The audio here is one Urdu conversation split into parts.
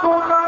سونا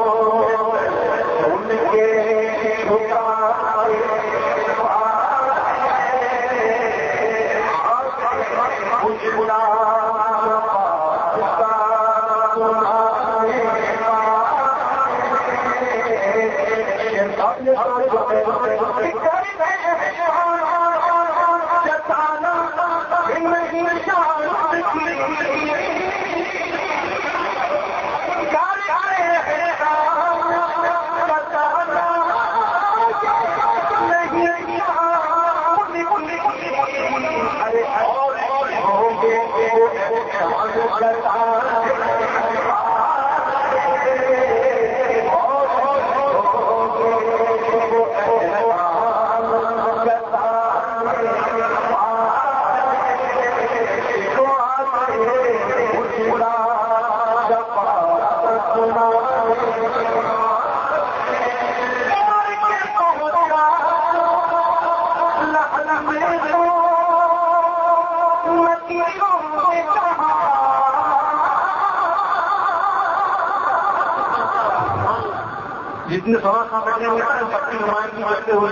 اور جتنے سوا سا بچے ہوئے پٹی نمائندگی کرتے ہوئے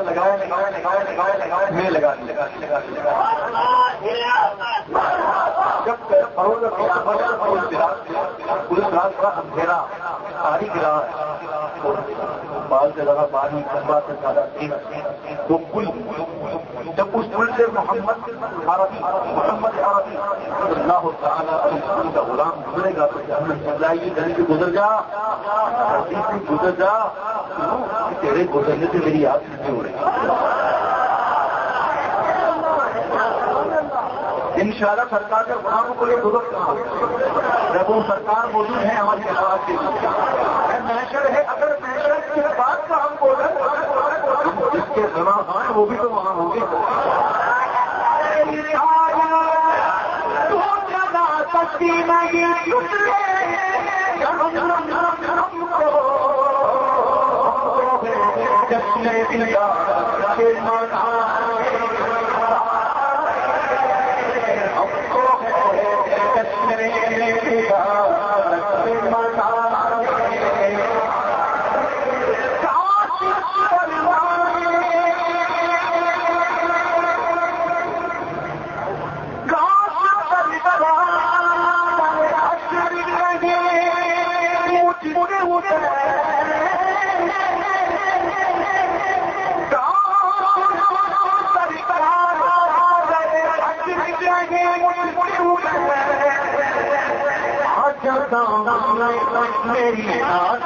لگائے لگائے لگائے لگائے میں لگا لگا لگا جب اور پورے رات کا اندھیرا تاریخ رات بال سے لگا پانی کمبا سے زیادہ وہ پل جب اس پل سے محمد عربی محمد عربی اللہ تعالیٰ کا غلام گزرے گا تو جہنم چل جائے گی گلی سے گزر جا گزر جا تیرے گزرنے سے میری یاد نہیں ہو رہی ان شاء اللہ سرکار کے غلاموں کو یہ گزر کہا۔ جب وہ سرکار موجود ہے ہماری آواز کے محشر ہے اگر محشر کے بعد کا ہم بول ہم جس کے سوا ہیں، وہ بھی تو وہاں ہوں گے۔ جشن دیا میری آج